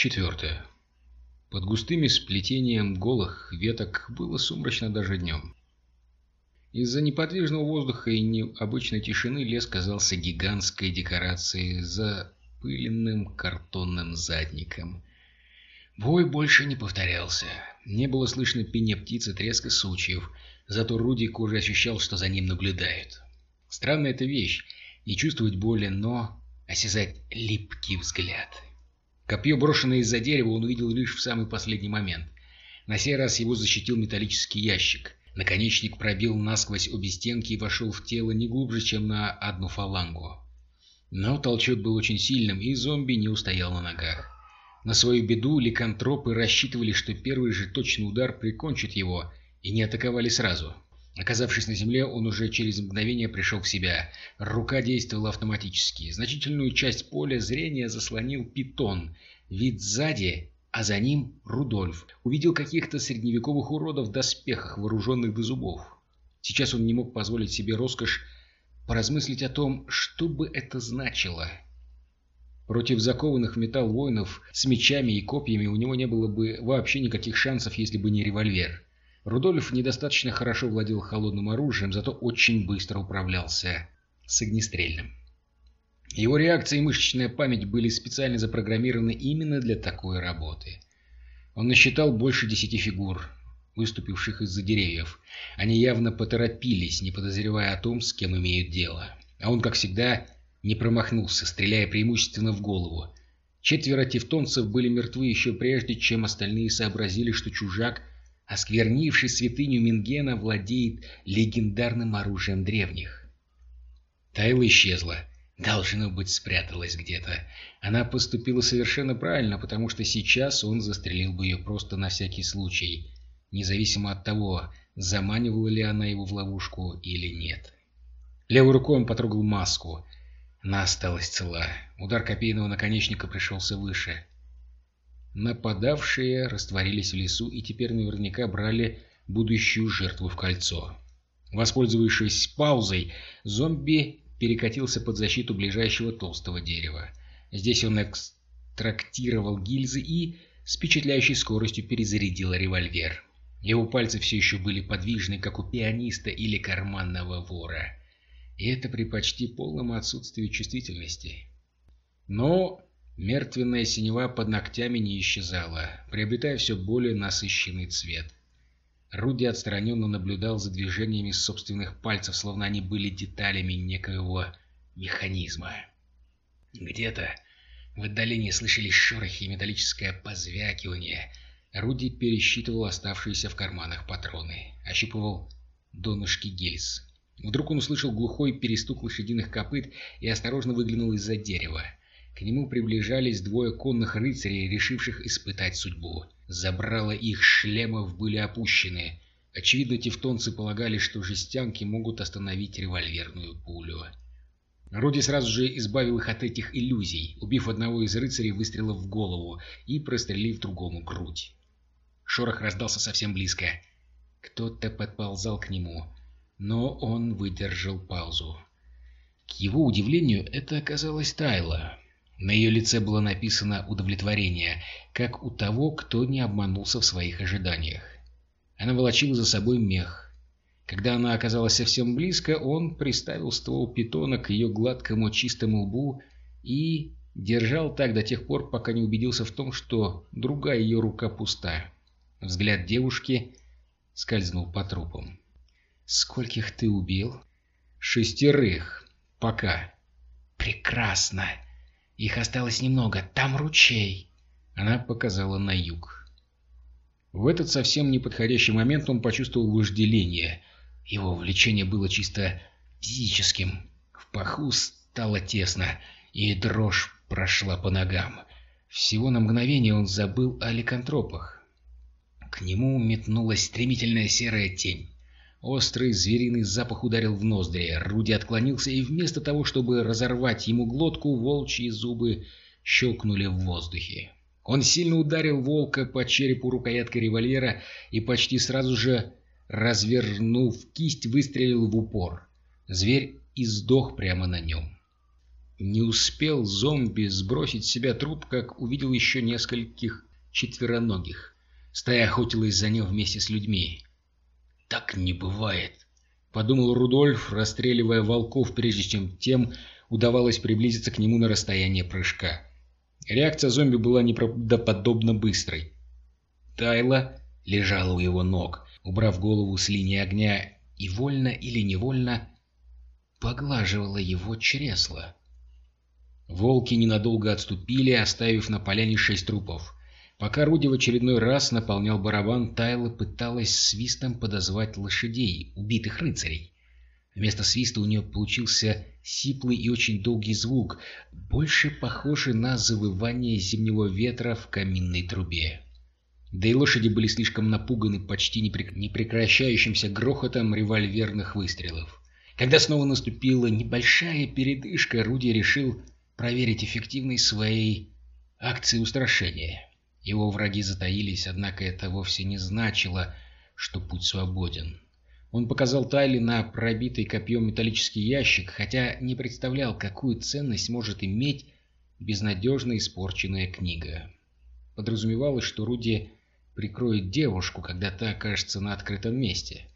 Глава четвертая. Под густыми сплетением голых веток было сумрачно даже днем. Из-за неподвижного воздуха и необычной тишины лес казался гигантской декорацией за пыленным картонным задником. Бой больше не повторялся. Не было слышно пения птиц и треска сучьев, зато Руди кожей ощущал, что за ним наблюдают. Странная эта вещь — не чувствовать боли, но осязать липкий взгляд — Копье, брошенное из-за дерева, он увидел лишь в самый последний момент. На сей раз его защитил металлический ящик. Наконечник пробил насквозь обе стенки и вошел в тело не глубже, чем на одну фалангу. Но толчок был очень сильным, и зомби не устоял на ногах. На свою беду ликантропы рассчитывали, что первый же точный удар прикончит его, и не атаковали сразу. Оказавшись на земле, он уже через мгновение пришел в себя. Рука действовала автоматически. Значительную часть поля зрения заслонил питон. Вид сзади, а за ним Рудольф. Увидел каких-то средневековых уродов в доспехах, вооруженных до зубов. Сейчас он не мог позволить себе роскошь поразмыслить о том, что бы это значило. Против закованных в металл воинов с мечами и копьями у него не было бы вообще никаких шансов, если бы не револьвер. Рудольф недостаточно хорошо владел холодным оружием, зато очень быстро управлялся с огнестрельным. Его реакция и мышечная память были специально запрограммированы именно для такой работы. Он насчитал больше десяти фигур, выступивших из-за деревьев. Они явно поторопились, не подозревая о том, с кем имеют дело. А он, как всегда, не промахнулся, стреляя преимущественно в голову. Четверо тевтонцев были мертвы еще прежде, чем остальные сообразили, что чужак осквернивший святыню Мингена, владеет легендарным оружием древних. Тайла исчезла. Должно быть, спряталась где-то. Она поступила совершенно правильно, потому что сейчас он застрелил бы ее просто на всякий случай, независимо от того, заманивала ли она его в ловушку или нет. Левой рукой он потрогал маску. Она осталась цела. Удар копейного наконечника пришелся выше. Нападавшие растворились в лесу и теперь наверняка брали будущую жертву в кольцо. Воспользовавшись паузой, зомби перекатился под защиту ближайшего толстого дерева. Здесь он экстрактировал гильзы и с впечатляющей скоростью перезарядил револьвер. Его пальцы все еще были подвижны, как у пианиста или карманного вора. И это при почти полном отсутствии чувствительности. Но Мертвенная синева под ногтями не исчезала, приобретая все более насыщенный цвет. Руди отстраненно наблюдал за движениями собственных пальцев, словно они были деталями некоего механизма. Где-то в отдалении слышались шорохи и металлическое позвякивание. Руди пересчитывал оставшиеся в карманах патроны, ощупывал донышки гильз. Вдруг он услышал глухой перестук лошадиных копыт и осторожно выглянул из-за дерева. К нему приближались двое конных рыцарей, решивших испытать судьбу. Забрала их шлемов были опущены. Очевидно, тевтонцы полагали, что жестянки могут остановить револьверную пулю. Руди сразу же избавил их от этих иллюзий, убив одного из рыцарей выстрелов в голову и прострелив другому грудь. Шорох раздался совсем близко. Кто-то подползал к нему, но он выдержал паузу. К его удивлению, это оказалась Тайла. На ее лице было написано удовлетворение, как у того, кто не обманулся в своих ожиданиях. Она волочила за собой мех. Когда она оказалась совсем близко, он приставил ствол питона к ее гладкому чистому лбу и держал так до тех пор, пока не убедился в том, что другая ее рука пуста. Взгляд девушки скользнул по трупам. «Скольких ты убил?» «Шестерых. Пока». «Прекрасно!» Их осталось немного. Там ручей. Она показала на юг. В этот совсем неподходящий момент он почувствовал вожделение. Его влечение было чисто физическим. В паху стало тесно, и дрожь прошла по ногам. Всего на мгновение он забыл о ликантропах. К нему метнулась стремительная серая тень. Острый звериный запах ударил в ноздри. Руди отклонился, и вместо того, чтобы разорвать ему глотку, волчьи зубы щелкнули в воздухе. Он сильно ударил волка по черепу рукояткой револьвера и почти сразу же, развернув кисть, выстрелил в упор. Зверь издох прямо на нем. Не успел зомби сбросить с себя труп, как увидел еще нескольких четвероногих. Стая охотилась за ним вместе с людьми. «Так не бывает», — подумал Рудольф, расстреливая волков, прежде чем тем удавалось приблизиться к нему на расстояние прыжка. Реакция зомби была неправдоподобно быстрой. Тайла лежала у его ног, убрав голову с линии огня, и вольно или невольно поглаживала его чресло. Волки ненадолго отступили, оставив на поляне шесть трупов. Пока Руди в очередной раз наполнял барабан, Тайла пыталась свистом подозвать лошадей, убитых рыцарей. Вместо свиста у нее получился сиплый и очень долгий звук, больше похожий на завывание зимнего ветра в каминной трубе. Да и лошади были слишком напуганы почти непрекращающимся грохотом револьверных выстрелов. Когда снова наступила небольшая передышка, Руди решил проверить эффективность своей акции устрашения. Его враги затаились, однако это вовсе не значило, что путь свободен. Он показал Тайли на пробитый копьем металлический ящик, хотя не представлял, какую ценность может иметь безнадежно испорченная книга. Подразумевалось, что Руди прикроет девушку, когда та окажется на открытом месте.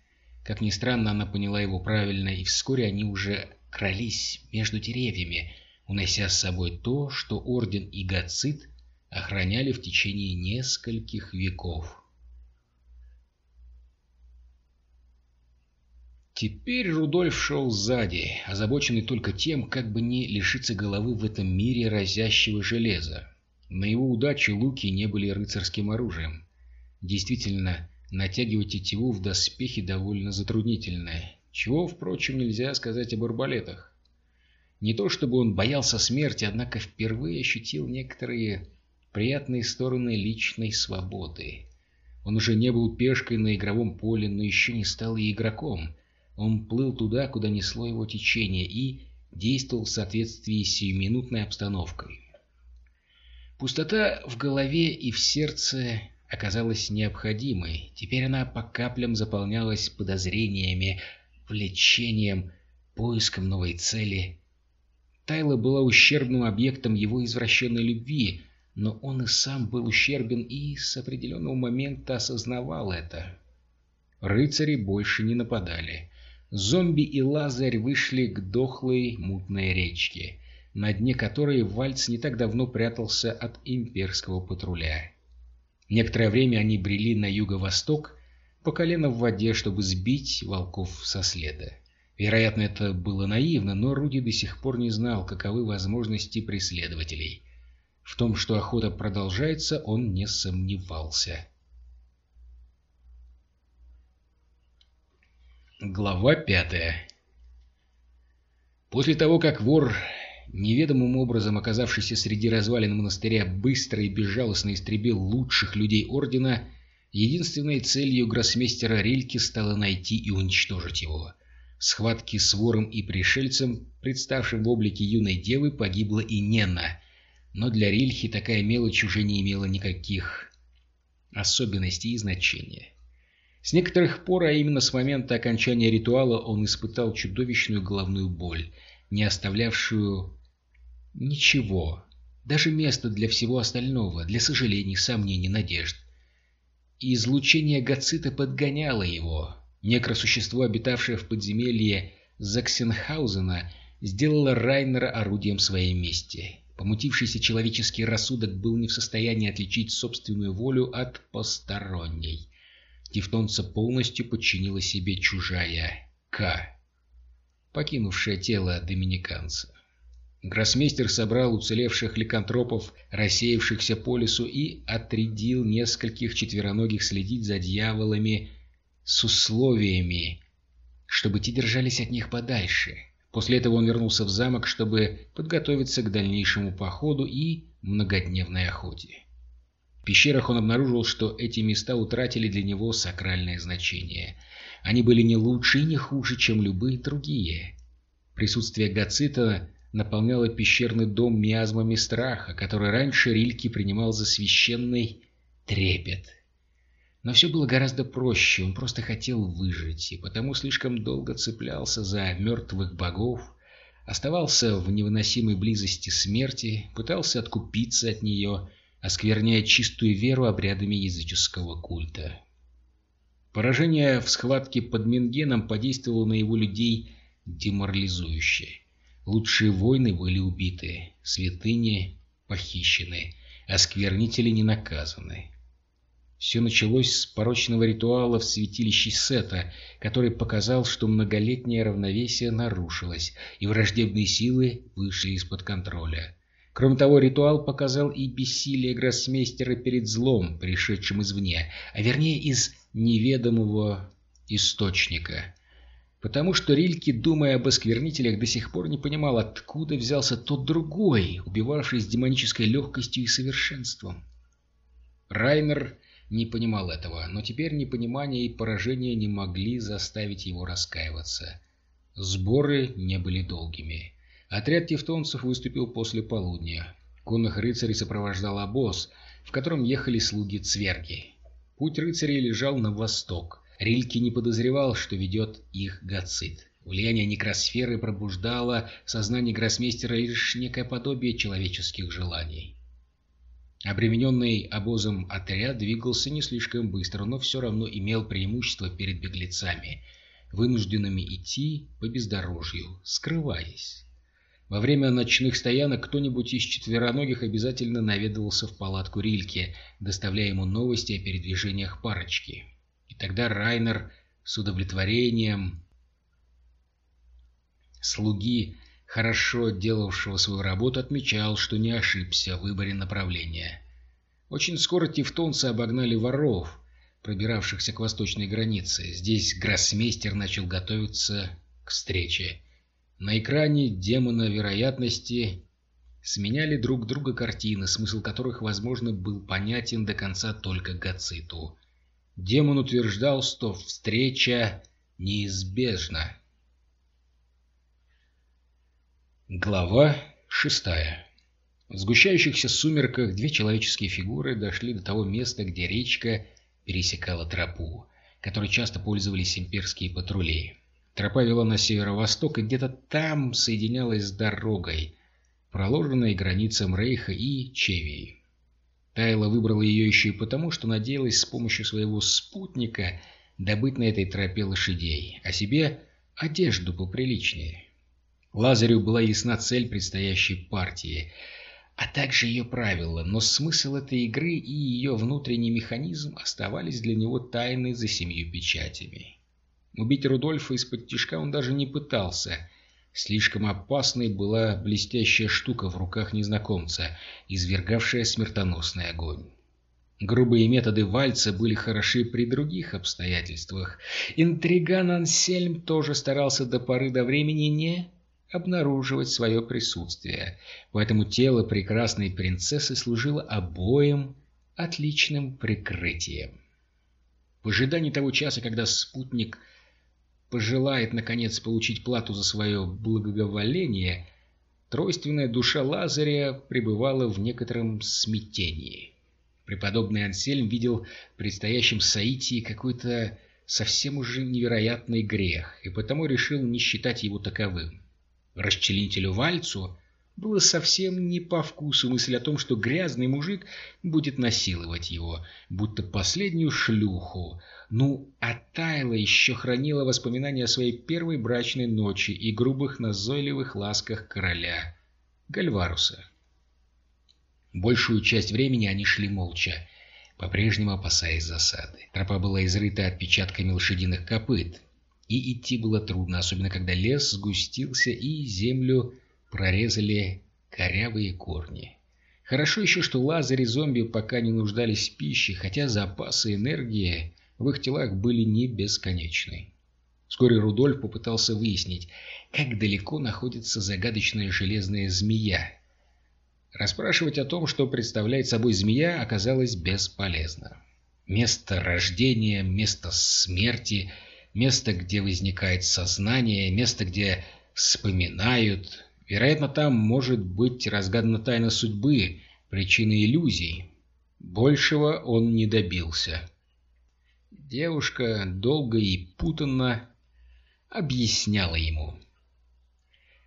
Как ни странно, она поняла его правильно, и вскоре они уже крались между деревьями, унося с собой то, что Орден и Гацит охраняли в течение нескольких веков. Теперь Рудольф шел сзади, озабоченный только тем, как бы не лишиться головы в этом мире разящего железа. На его удачу луки не были рыцарским оружием. Действительно, натягивать тетиву в доспехи довольно затруднительно, чего, впрочем, нельзя сказать об арбалетах. Не то чтобы он боялся смерти, однако впервые ощутил некоторые приятные стороны личной свободы. Он уже не был пешкой на игровом поле, но еще не стал и игроком. Он плыл туда, куда несло его течение, и действовал в соответствии с сиюминутной обстановкой. Пустота в голове и в сердце оказалась необходимой. Теперь она по каплям заполнялась подозрениями, влечением, поиском новой цели Тайла была ущербным объектом его извращенной любви, но он и сам был ущербен и с определенного момента осознавал это. Рыцари больше не нападали. Зомби и Лазарь вышли к дохлой мутной речке, на дне которой Вальц не так давно прятался от имперского патруля. Некоторое время они брели на юго-восток, по колено в воде, чтобы сбить волков со следа. Вероятно, это было наивно, но Руди до сих пор не знал, каковы возможности преследователей. В том, что охота продолжается, он не сомневался. Глава пятая После того, как вор, неведомым образом оказавшийся среди развалин монастыря, быстро и безжалостно истребил лучших людей Ордена, единственной целью гроссмейстера Рильки стало найти и уничтожить его — схватке с вором и пришельцем, представшим в облике юной девы, погибла и Нена. Но для Рильхи такая мелочь уже не имела никаких особенностей и значения. С некоторых пор, а именно с момента окончания ритуала, он испытал чудовищную головную боль, не оставлявшую ничего, даже места для всего остального, для сожалений, сомнений, надежд. И излучение Гацита подгоняло его, Некросущество, обитавшее в подземелье Заксенхаузена, сделало Райнера орудием своей мести. Помутившийся человеческий рассудок был не в состоянии отличить собственную волю от посторонней. Тевтонца полностью подчинила себе чужая К, покинувшая тело доминиканца. Гроссмейстер собрал уцелевших ликантропов, рассеявшихся по лесу, и отрядил нескольких четвероногих следить за дьяволами с условиями, чтобы те держались от них подальше. После этого он вернулся в замок, чтобы подготовиться к дальнейшему походу и многодневной охоте. В пещерах он обнаружил, что эти места утратили для него сакральное значение. Они были не лучше и не хуже, чем любые другие. Присутствие Гацита наполняло пещерный дом миазмами страха, который раньше Рильки принимал за священный трепет. Но все было гораздо проще, он просто хотел выжить, и потому слишком долго цеплялся за мертвых богов, оставался в невыносимой близости смерти, пытался откупиться от нее, оскверняя чистую веру обрядами языческого культа. Поражение в схватке под Менгеном подействовало на его людей деморализующе. Лучшие воины были убиты, святыни похищены, осквернители не наказаны. Все началось с порочного ритуала в святилище Сета, который показал, что многолетнее равновесие нарушилось, и враждебные силы вышли из-под контроля. Кроме того, ритуал показал и бессилие гроссмейстера перед злом, пришедшим извне, а вернее из неведомого источника. Потому что Рильке, думая об осквернителях, до сих пор не понимал, откуда взялся тот другой, убивавший с демонической легкостью и совершенством. Райнер не понимал этого, но теперь непонимание и поражение не могли заставить его раскаиваться. Сборы не были долгими. Отряд тевтонцев выступил после полудня. Конных рыцарей сопровождал обоз, в котором ехали слуги-цверги. Путь рыцарей лежал на восток. Рильки не подозревал, что ведет их Гацит. Влияние некросферы пробуждало в сознании гроссмейстера лишь некое подобие человеческих желаний. Обремененный обозом отряд двигался не слишком быстро, но все равно имел преимущество перед беглецами, вынужденными идти по бездорожью, скрываясь. Во время ночных стоянок кто-нибудь из четвероногих обязательно наведывался в палатку Рильке, доставляя ему новости о передвижениях парочки. И тогда Райнер с удовлетворением слуги хорошо делавшего свою работу, отмечал, что не ошибся в выборе направления. Очень скоро тевтонцы обогнали воров, пробиравшихся к восточной границе. Здесь гроссмейстер начал готовиться к встрече. На экране демона вероятности сменяли друг друга картины, смысл которых, возможно, был понятен до конца только Гациту. Демон утверждал, что встреча неизбежна. Глава шестая В сгущающихся сумерках две человеческие фигуры дошли до того места, где речка пересекала тропу, которой часто пользовались имперские патрули. Тропа вела на северо-восток и где-то там соединялась с дорогой, проложенной границам Рейха и Чевии. Тайла выбрала ее еще и потому, что надеялась с помощью своего спутника добыть на этой тропе лошадей, а себе одежду поприличнее. Лазарю была ясна цель предстоящей партии, а также ее правила, но смысл этой игры и ее внутренний механизм оставались для него тайны за семью печатями. Убить Рудольфа из-под тишка он даже не пытался. Слишком опасной была блестящая штука в руках незнакомца, извергавшая смертоносный огонь. Грубые методы Вальца были хороши при других обстоятельствах. Интриган Ансельм тоже старался до поры до времени не обнаруживать свое присутствие, поэтому тело прекрасной принцессы служило обоим отличным прикрытием. В ожидании того часа, когда спутник пожелает, наконец, получить плату за свое благоволение, тройственная душа Лазаря пребывала в некотором смятении. Преподобный Ансельм видел в предстоящем Саитии какой-то совсем уже невероятный грех, и потому решил не считать его таковым. Расчленителю Вальцу было совсем не по вкусу мысль о том, что грязный мужик будет насиловать его, будто последнюю шлюху. Ну, а Тайла еще хранила воспоминания о своей первой брачной ночи и грубых назойливых ласках короля Гальваруса. Большую часть времени они шли молча, по-прежнему опасаясь засады. Тропа была изрыта отпечатками лошадиных копыт, и идти было трудно, особенно когда лес сгустился и землю прорезали корявые корни. Хорошо еще, что Лазарь и зомби пока не нуждались в пище, хотя запасы энергии в их телах были не бесконечны. Вскоре Рудольф попытался выяснить, как далеко находится загадочная железная змея. Расспрашивать о том, что представляет собой змея, оказалось бесполезно. Место рождения, место смерти — место, где возникает сознание, место, где вспоминают. Вероятно, там может быть разгадана тайна судьбы, причина иллюзий. Большего он не добился. Девушка долго и путанно объясняла ему.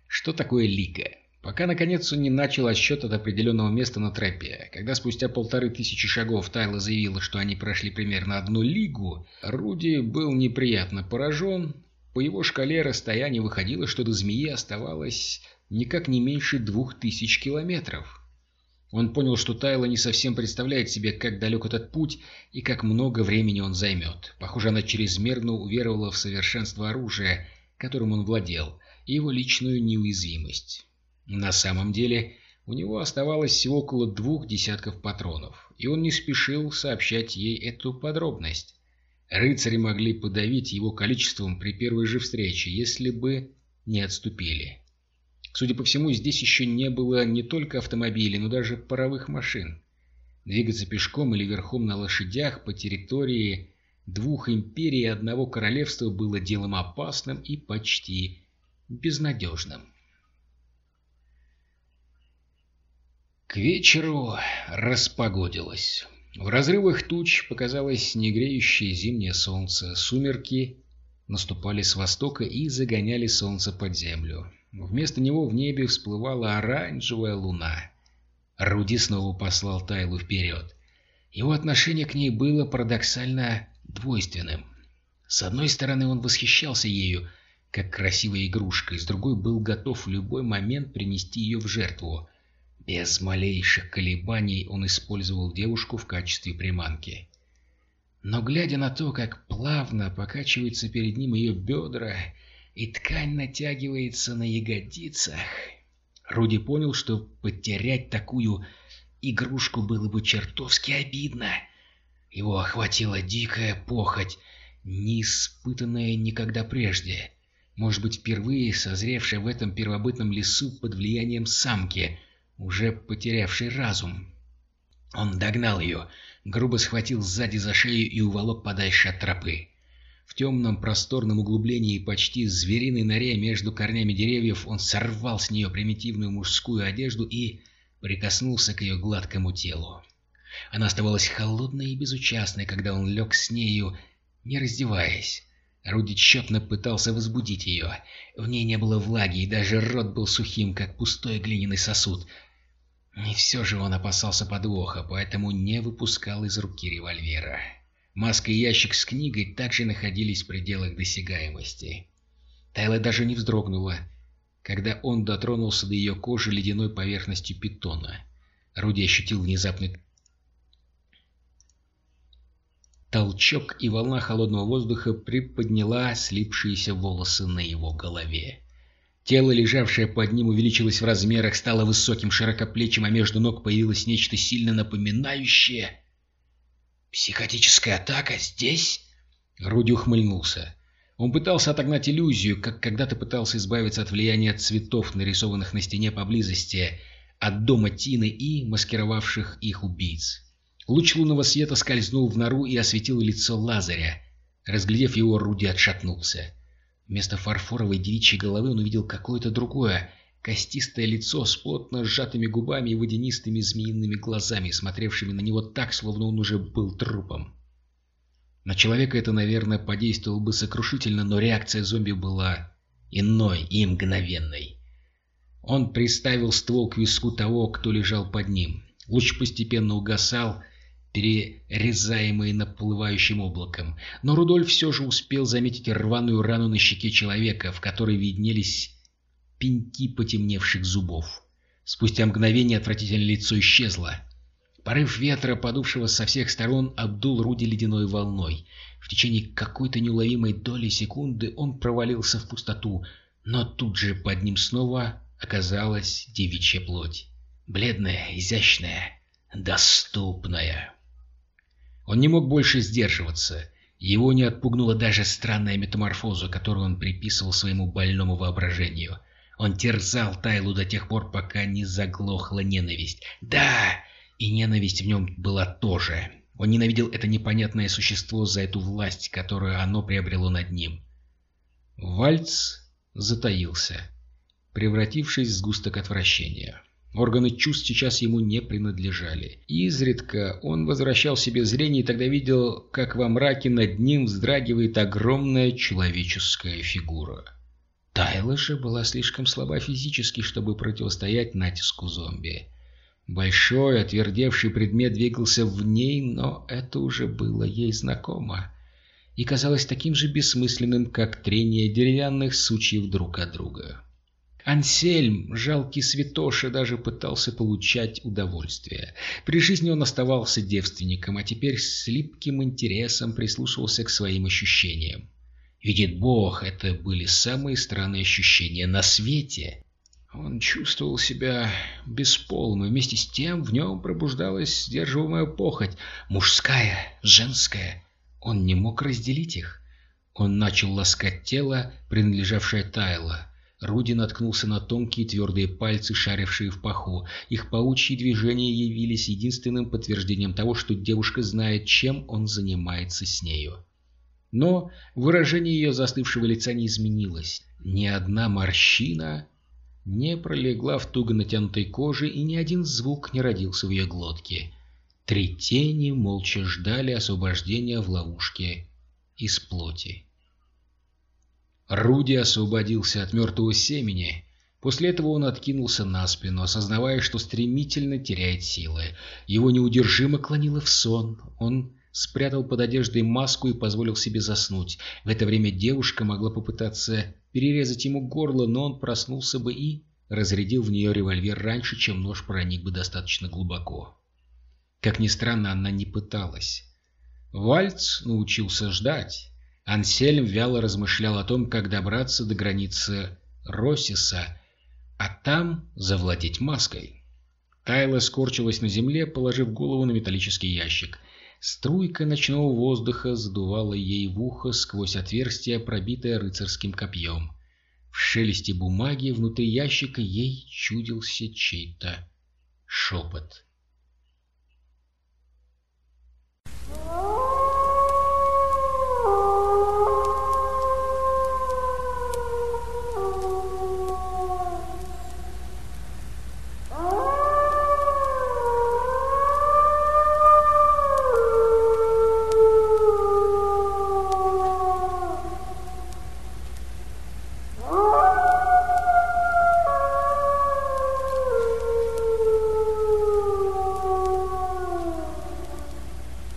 Что такое лига? Пока, наконец, он не начал отсчет от определенного места на тропе. Когда спустя полторы тысячи шагов Тайла заявила, что они прошли примерно одну лигу, Руди был неприятно поражен. По его шкале расстояние выходило, что до змеи оставалось никак не меньше двух тысяч километров. Он понял, что Тайла не совсем представляет себе, как далек этот путь и как много времени он займет. Похоже, она чрезмерно уверовала в совершенство оружия, которым он владел, и его личную неуязвимость. На самом деле, у него оставалось всего около двух десятков патронов, и он не спешил сообщать ей эту подробность. Рыцари могли подавить его количеством при первой же встрече, если бы не отступили. Судя по всему, здесь еще не было не только автомобилей, но даже паровых машин. Двигаться пешком или верхом на лошадях по территории двух империй и одного королевства было делом опасным и почти безнадежным. К вечеру распогодилось. В разрывах туч показалось негреющее зимнее солнце. Сумерки наступали с востока и загоняли солнце под землю. Вместо него в небе всплывала оранжевая луна. Руди снова послал Тайлу вперед. Его отношение к ней было парадоксально двойственным. С одной стороны, он восхищался ею, как красивой игрушкой, с другой был готов в любой момент принести ее в жертву. Без малейших колебаний он использовал девушку в качестве приманки. Но глядя на то, как плавно покачиваются перед ним ее бедра, и ткань натягивается на ягодицах. Руди понял, что потерять такую игрушку было бы чертовски обидно. Его охватила дикая похоть, не испытанная никогда прежде. Может быть, впервые созревшая в этом первобытном лесу под влиянием самки, уже потерявшей разум. Он догнал ее, грубо схватил сзади за шею и уволок подальше от тропы. В темном просторном углублении почти звериной норе между корнями деревьев он сорвал с нее примитивную мужскую одежду и прикоснулся к ее гладкому телу. Она оставалась холодной и безучастной, когда он лег с нею, не раздеваясь. Руди тщетно пытался возбудить ее. В ней не было влаги, и даже рот был сухим, как пустой глиняный сосуд. И все же он опасался подвоха, поэтому не выпускал из руки револьвера. Маска и ящик с книгой также находились в пределах досягаемости. Тайла даже не вздрогнула, когда он дотронулся до ее кожи ледяной поверхностью питона. Руди ощутил внезапный толчок, и волна холодного воздуха приподняла слипшиеся волосы на его голове. Тело, лежавшее под ним, увеличилось в размерах, стало высоким, широкоплечим, а между ног появилось нечто сильно напоминающее «Психотическая атака здесь?» Руди ухмыльнулся. Он пытался отогнать иллюзию, как когда-то пытался избавиться от влияния цветов, нарисованных на стене поблизости, от дома Тины и маскировавших их убийц. Луч лунного света скользнул в нору и осветил лицо Лазаря. Разглядев его, Руди отшатнулся. Вместо фарфоровой девичьей головы он увидел какое-то другое, Костистое лицо с плотно сжатыми губами и водянистыми змеиными глазами, смотревшими на него так, словно он уже был трупом. На человека это, наверное, подействовало бы сокрушительно, но реакция зомби была иной и мгновенной. Он приставил ствол к виску того, кто лежал под ним. Луч постепенно угасал, перерезаемый наплывающим облаком. Но Рудольф все же успел заметить рваную рану на щеке человека, в которой виднелись пеньки потемневших зубов. Спустя мгновение отвратительное лицо исчезло. Порыв ветра, подувшего со всех сторон, обдул Руди ледяной волной. В течение какой-то неуловимой доли секунды он провалился в пустоту, но тут же под ним снова оказалась девичья плоть. Бледная, изящная, доступная. Он не мог больше сдерживаться. Его не отпугнула даже странная метаморфоза, которую он приписывал своему больному воображению. Он терзал Тайлу до тех пор, пока не заглохла ненависть. Да, и ненависть в нем была тоже. Он ненавидел это непонятное существо за эту власть, которую оно приобрело над ним. Вальц затаился, превратившись в сгусток отвращения. Органы чувств сейчас ему не принадлежали. Изредка он возвращал себе зрение и тогда видел, как во мраке над ним вздрагивает огромная человеческая фигура. Тайла же была слишком слаба физически, чтобы противостоять натиску зомби. Большой, отвердевший предмет двигался в ней, но это уже было ей знакомо и казалось таким же бессмысленным, как трение деревянных сучьев друг от друга. Ансельм, жалкий святоша, даже пытался получать удовольствие. При жизни он оставался девственником, а теперь с липким интересом прислушивался к своим ощущениям. Видит Бог, это были самые странные ощущения на свете. Он чувствовал себя бесполым, и вместе с тем в нем пробуждалась сдерживаемая похоть, мужская, женская, он не мог разделить их. Он начал ласкать тело, принадлежавшее Тайло. Руди наткнулся на тонкие твердые пальцы, шарившие в паху. Их паучьи движения явились единственным подтверждением того, что девушка знает, чем он занимается с нею. Но выражение ее застывшего лица не изменилось. Ни одна морщина не пролегла в туго натянутой коже, и ни один звук не родился в ее глотке. Три тени молча ждали освобождения в ловушке из плоти. Руди освободился от мертвого семени. После этого он откинулся на спину, осознавая, что стремительно теряет силы. Его неудержимо клонило в сон. Он спрятал под одеждой маску и позволил себе заснуть. В это время девушка могла попытаться перерезать ему горло, но он проснулся бы и разрядил в нее револьвер раньше, чем нож проник бы достаточно глубоко. Как ни странно, она не пыталась. Вальц научился ждать. Ансельм вяло размышлял о том, как добраться до границы Росиса, а там завладеть маской. Тайла скорчилась на земле, положив голову на металлический ящик. Струйка ночного воздуха задувала ей в ухо сквозь отверстие, пробитое рыцарским копьем. В шелесте бумаги внутри ящика ей чудился чей-то шепот.